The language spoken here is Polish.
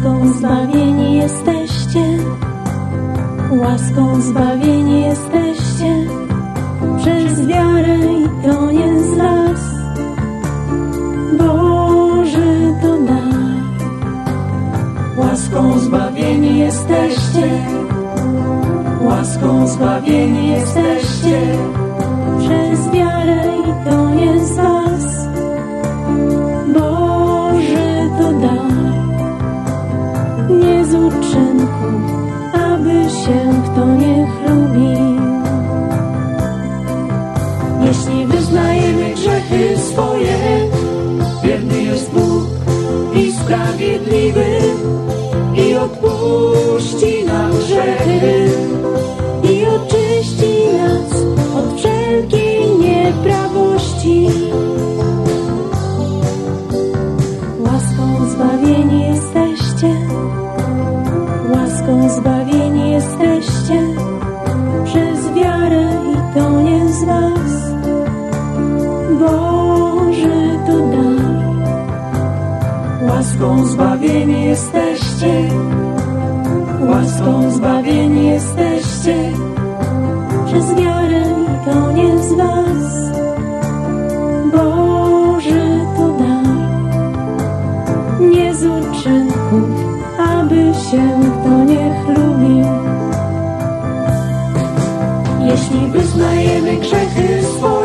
zbawieni jesteście, łaską zbawieni jesteście, przez wiarę i to nie z. Boży to dar, łaską zbawieni jesteście, łaską zbawieni jesteście, przez wiarę i to nie uczynku, aby się kto nie chlubił. Jeśli wyznajemy grzechy swoje, wierny jest Bóg i sprawiedliwy łaską zbawieni jesteście, łaską zbawieni jesteście, przez wiarę z was. Boży to dar, nie z uczynków, aby się kto nie chlubił. Jeśli wyznajemy grzechy swoje,